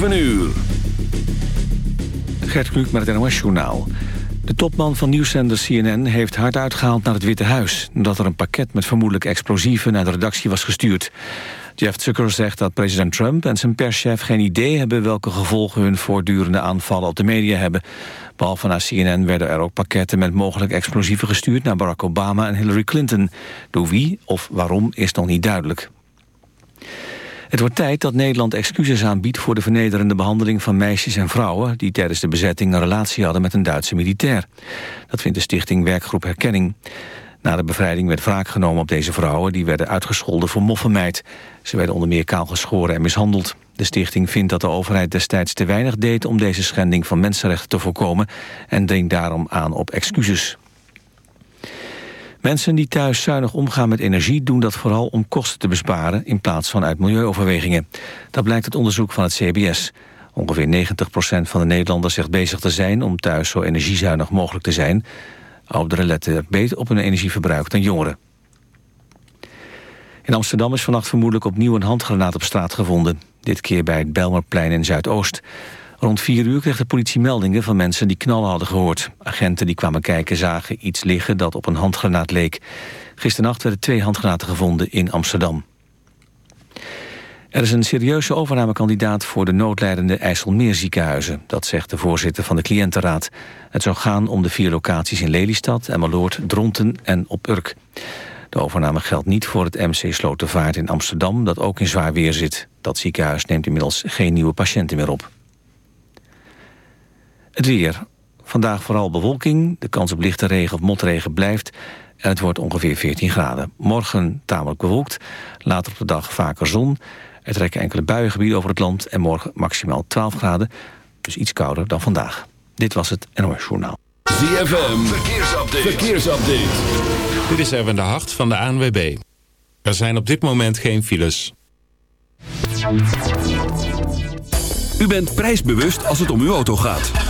7 uur. Gert Kluk met het NOS Journaal. De topman van nieuwszender CNN heeft hard uitgehaald naar het Witte Huis... omdat er een pakket met vermoedelijk explosieven naar de redactie was gestuurd. Jeff Zucker zegt dat president Trump en zijn perschef geen idee hebben... welke gevolgen hun voortdurende aanvallen op de media hebben. Behalve naar CNN werden er ook pakketten met mogelijk explosieven gestuurd... naar Barack Obama en Hillary Clinton. Door wie of waarom is nog niet duidelijk. Het wordt tijd dat Nederland excuses aanbiedt voor de vernederende behandeling van meisjes en vrouwen die tijdens de bezetting een relatie hadden met een Duitse militair. Dat vindt de stichting Werkgroep Herkenning. Na de bevrijding werd wraak genomen op deze vrouwen die werden uitgescholden voor moffenmeid. Ze werden onder meer kaal geschoren en mishandeld. De stichting vindt dat de overheid destijds te weinig deed om deze schending van mensenrechten te voorkomen en dringt daarom aan op excuses. Mensen die thuis zuinig omgaan met energie doen dat vooral om kosten te besparen in plaats van uit milieuoverwegingen. Dat blijkt uit onderzoek van het CBS. Ongeveer 90% van de Nederlanders zegt bezig te zijn om thuis zo energiezuinig mogelijk te zijn. Ouderen letten beter op hun energieverbruik dan jongeren. In Amsterdam is vannacht vermoedelijk opnieuw een handgranaat op straat gevonden. Dit keer bij het Belmerplein in Zuidoost. Rond vier uur kreeg de politie meldingen van mensen die knallen hadden gehoord. Agenten die kwamen kijken zagen iets liggen dat op een handgranaat leek. Gisternacht werden twee handgranaten gevonden in Amsterdam. Er is een serieuze overnamekandidaat voor de noodlijdende IJsselmeerziekenhuizen. Dat zegt de voorzitter van de cliëntenraad. Het zou gaan om de vier locaties in Lelystad, Emmeloord, Dronten en op Urk. De overname geldt niet voor het MC Slotervaart in Amsterdam... dat ook in zwaar weer zit. Dat ziekenhuis neemt inmiddels geen nieuwe patiënten meer op. Het weer. Vandaag vooral bewolking. De kans op lichte regen of motregen blijft. En het wordt ongeveer 14 graden. Morgen tamelijk bewolkt. Later op de dag vaker zon. Er trekken enkele buiengebieden over het land. En morgen maximaal 12 graden. Dus iets kouder dan vandaag. Dit was het NOS Journaal. ZFM. Verkeersupdate. Verkeersupdate. Dit is Erwin de Hart van de ANWB. Er zijn op dit moment geen files. U bent prijsbewust als het om uw auto gaat.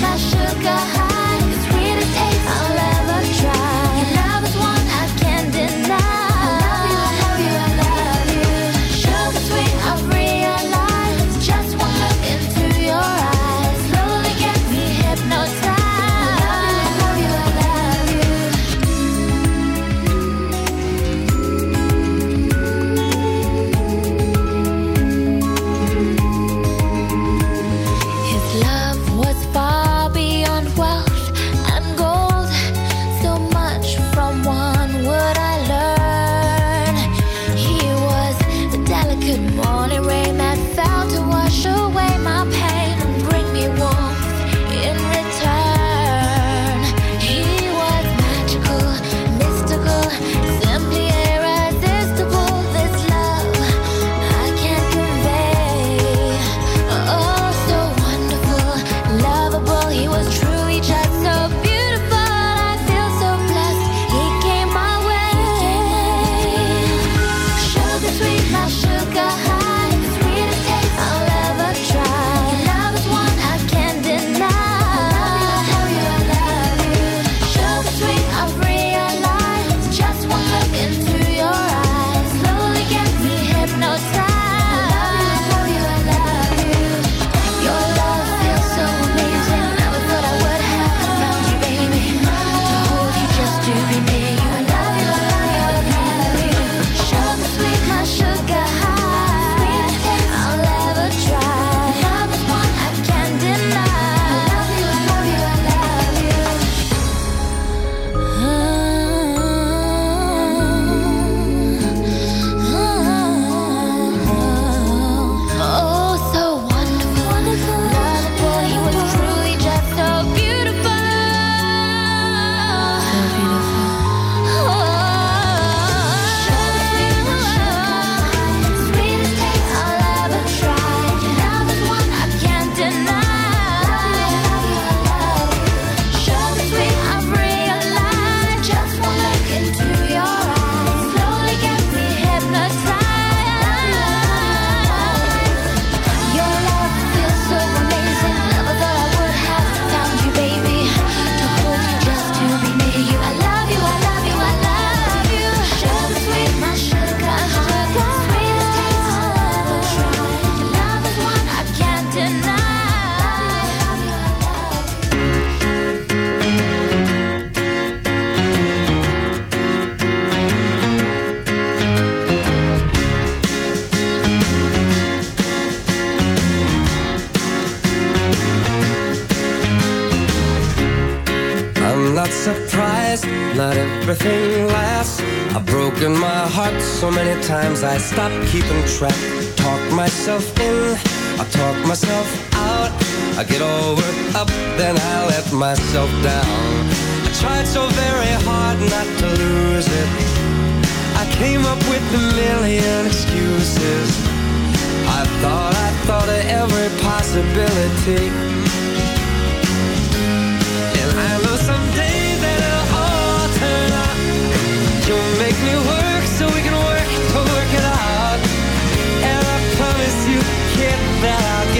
my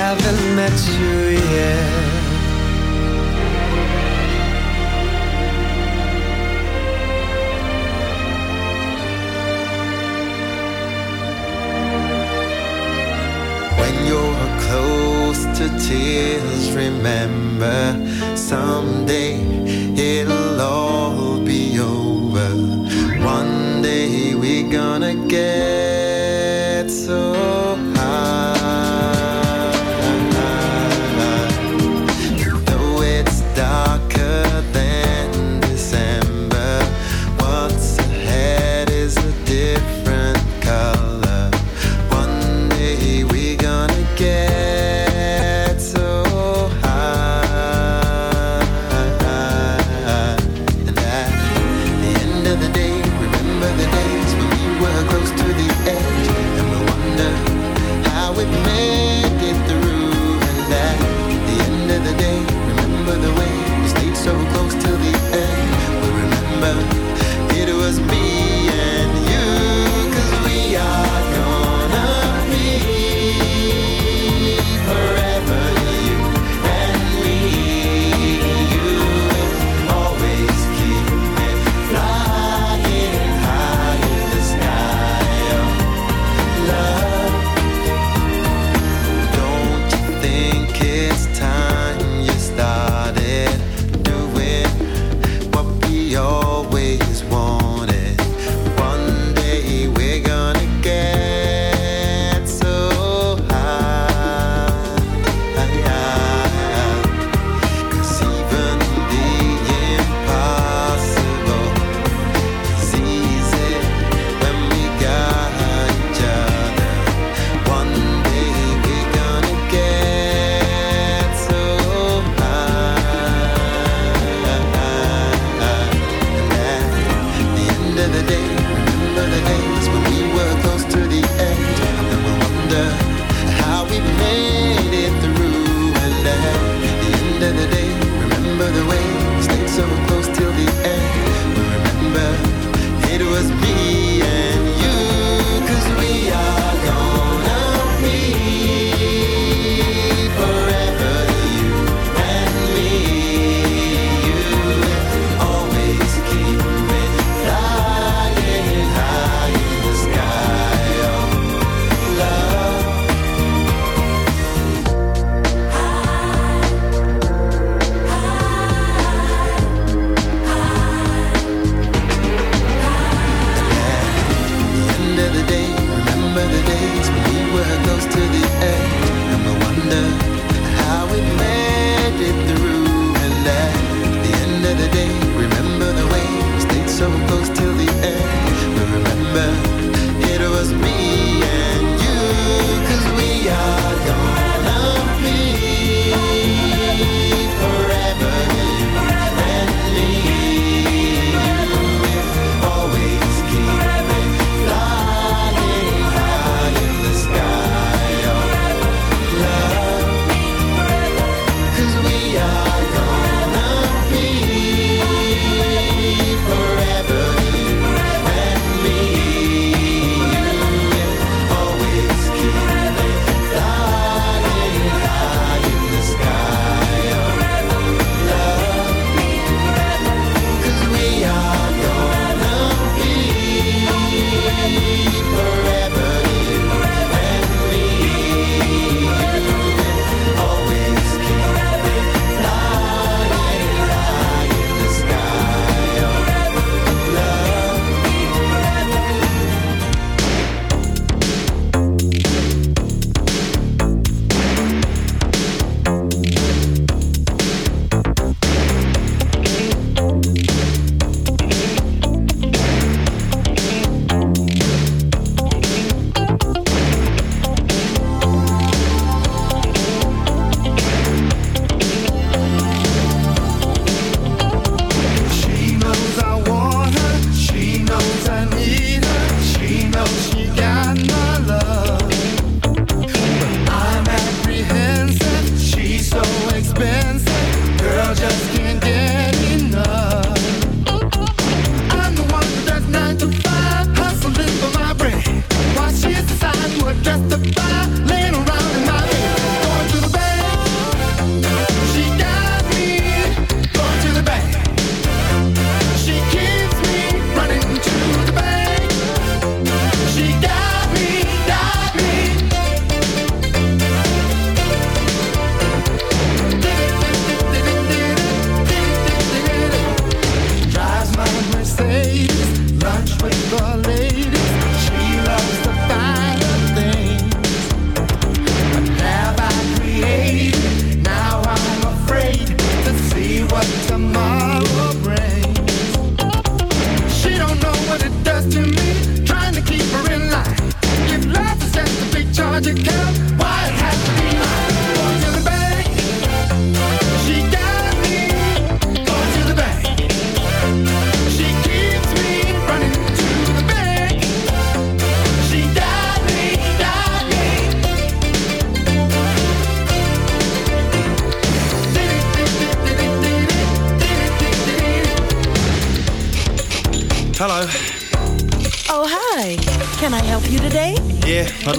Haven't met you yet. When you're close to tears, remember someday it'll all be over. One day we're gonna get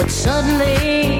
But suddenly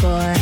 before.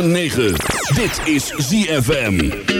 106.9. Dit is ZFM.